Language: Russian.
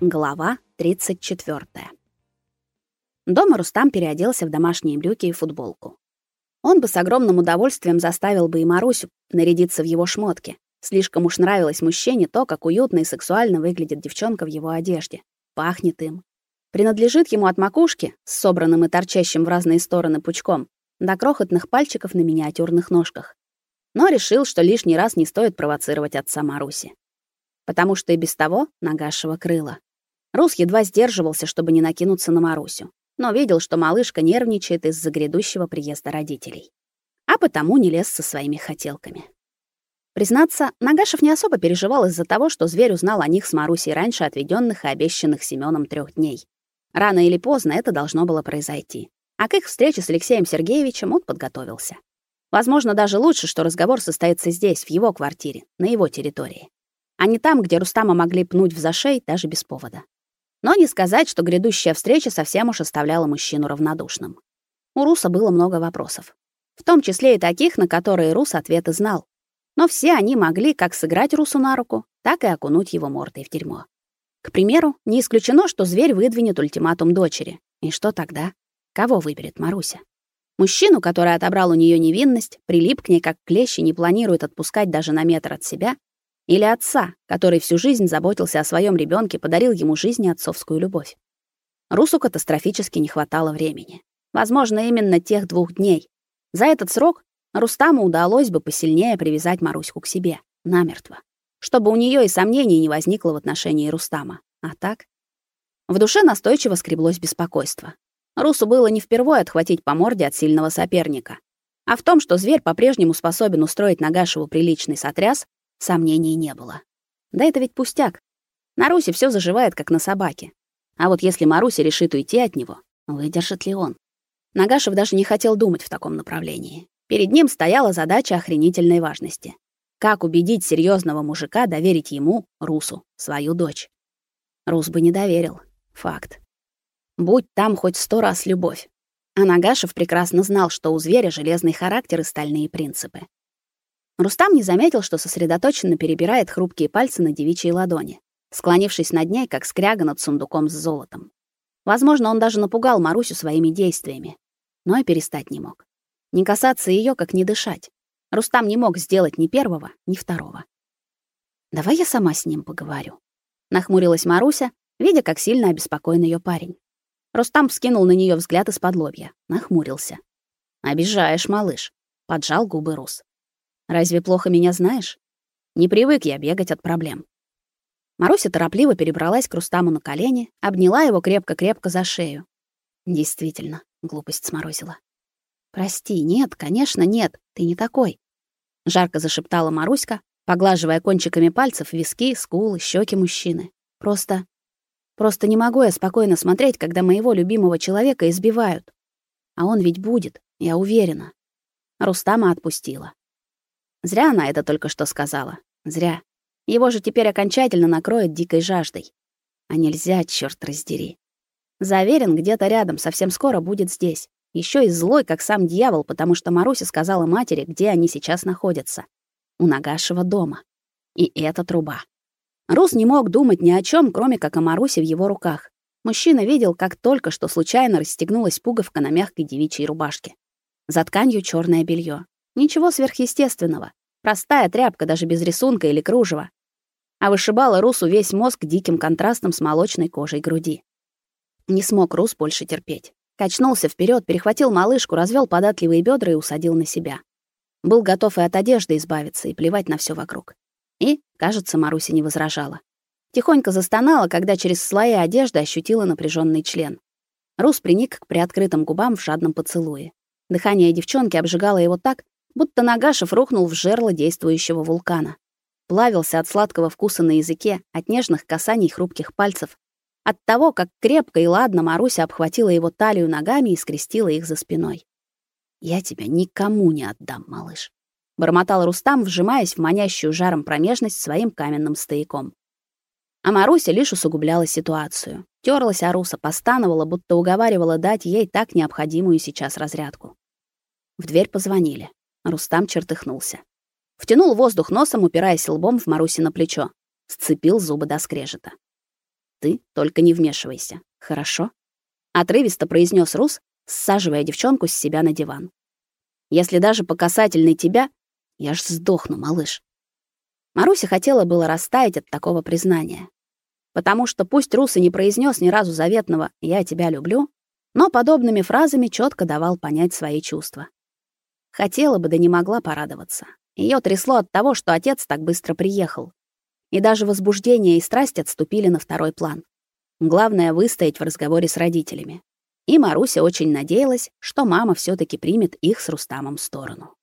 Глава 34. Дома Рустам переоделся в домашние брюки и футболку. Он бы с огромным удовольствием заставил бы и Марусю нарядиться в его шмотки. Слишком уж нравилось мужчине то, как уютно и сексуально выглядит девчонка в его одежде. Пахнет им. Принадлежит ему от макушки, с собранным и торчащим в разные стороны пучком, до крохотных пальчиков на миниатюрных ножках. Но решил, что лишний раз не стоит провоцировать отца Маруси. Потому что и без того Нагашева крыла. Рус едва сдерживался, чтобы не накинуться на Марусю, но видел, что малышка нервничает из-за грядущего приезда родителей. А потому не лез со своими хотелками. Признаться, Нагашев не особо переживал из-за того, что зверь узнал о них с Марусей раньше отведенных и обещанных Семеном трех дней. Рано или поздно это должно было произойти. А к их встрече с Алексеем Сергеевичем он подготовился. Возможно, даже лучше, что разговор состоится здесь, в его квартире, на его территории, а не там, где Рустама могли пнуть в зашей даже без повода. Но не сказать, что грядущая встреча совсем уж оставляла мужчину равнодушным. У Руса было много вопросов. В том числе и таких, на которые Рус ответы знал. Но все они могли как сыграть Русу на руку, так и окунуть его мордой в дерьмо. К примеру, не исключено, что зверь выдвинет ультиматум дочери. И что тогда? Кого выберет Маруся? Мужчину, который отобрал у нее невинность, прилип к ней как клещ и не планирует отпускать даже на метр от себя, или отца, который всю жизнь заботился о своем ребенке, подарил ему жизнь и отцовскую любовь. Русу катастрофически не хватало времени. Возможно, именно тех двух дней. За этот срок Рустаму удалось бы посильнее привязать Маруську к себе, намертво, чтобы у нее и сомнений не возникло в отношении Рустама. А так? В душе настойчиво скреблось беспокойство. Русу было не впервые отхватить по морде от сильного соперника. А в том, что зверь по-прежнему способен устроить Нагашеву приличный сотряс, Сомнений не было. Да это ведь пустяк. На Руси все заживает, как на собаке. А вот если Маруся решит уйти от него, выдержит ли он? Нагашев даже не хотел думать в таком направлении. Перед ним стояла задача охренительной важности. Как убедить серьезного мужика доверить ему, Русу, свою дочь? Рус бы не доверил. Факт. Будь там хоть сто раз любовь. А Нагашев прекрасно знал, что у зверя железный характер и стальные принципы. Рустам не заметил, что сосредоточенно перебирает хрупкие пальцы на девичьей ладони, склонившись над ней, как скряга над сундуком с золотом. Возможно, он даже напугал Марусю своими действиями, но и перестать не мог. Не касаться ее, как не дышать. Рустам не мог сделать ни первого, ни второго. «Давай я сама с ним поговорю», — нахмурилась Маруся, видя, как сильно обеспокоен ее парень. Рустам вскинул на нее взгляд из-под лобья, нахмурился. «Обижаешь, малыш», — поджал губы Рус. Разве плохо меня знаешь? Не привык я бегать от проблем. Маруся торопливо перебралась к Рустаму на колени, обняла его крепко-крепко за шею. Действительно, глупость сморозила. Прости, нет, конечно, нет. Ты не такой, жарко зашептала Маруська, поглаживая кончиками пальцев виски, скулы, щеки мужчины. Просто просто не могу я спокойно смотреть, когда моего любимого человека избивают. А он ведь будет, я уверена. Рустама отпустила. Зря она это только что сказала. Зря. Его же теперь окончательно накроет дикой жаждой. А нельзя, черт раздери. Заверен, где-то рядом, совсем скоро будет здесь. Еще и злой, как сам дьявол, потому что Маруся сказала матери, где они сейчас находятся. У Нагашева дома. И эта труба. Рус не мог думать ни о чем, кроме как о Марусе в его руках. Мужчина видел, как только что случайно расстегнулась пуговка на мягкой девичьей рубашке. За тканью черное белье. Ничего сверхъестественного. Простая тряпка, даже без рисунка или кружева. А вышибала Русу весь мозг диким контрастом с молочной кожей груди. Не смог Рус больше терпеть. Качнулся вперед, перехватил малышку, развел податливые бедра и усадил на себя. Был готов и от одежды избавиться, и плевать на все вокруг. И, кажется, Маруся не возражала. Тихонько застонала, когда через слои одежды ощутила напряженный член. Рус приник к приоткрытым губам в жадном поцелуе. Дыхание девчонки обжигало его так, будто Нагашев рухнул в жерло действующего вулкана. Плавился от сладкого вкуса на языке, от нежных касаний хрупких пальцев, от того, как крепко и ладно Маруся обхватила его талию ногами и скрестила их за спиной. «Я тебя никому не отдам, малыш», — бормотал Рустам, вжимаясь в манящую жаром промежность своим каменным стояком. А Маруся лишь усугубляла ситуацию. Тёрлась о Руса, постановала, будто уговаривала дать ей так необходимую сейчас разрядку. В дверь позвонили. Рустам чертыхнулся. Втянул воздух носом, упираясь лбом в Маруси на плечо. Сцепил зубы до скрежета. ты только не вмешивайся. Хорошо? Отрывисто произнес Рус, саживая девчонку с себя на диван. Если даже по касательной тебя, я ж сдохну, малыш. Маруся хотела было растаять от такого признания. Потому что пусть Рус и не произнес ни разу заветного «я тебя люблю», но подобными фразами четко давал понять свои чувства. Хотела бы, да не могла порадоваться. Ее трясло от того, что отец так быстро приехал. И даже возбуждение и страсть отступили на второй план. Главное — выстоять в разговоре с родителями. И Маруся очень надеялась, что мама все таки примет их с Рустамом сторону.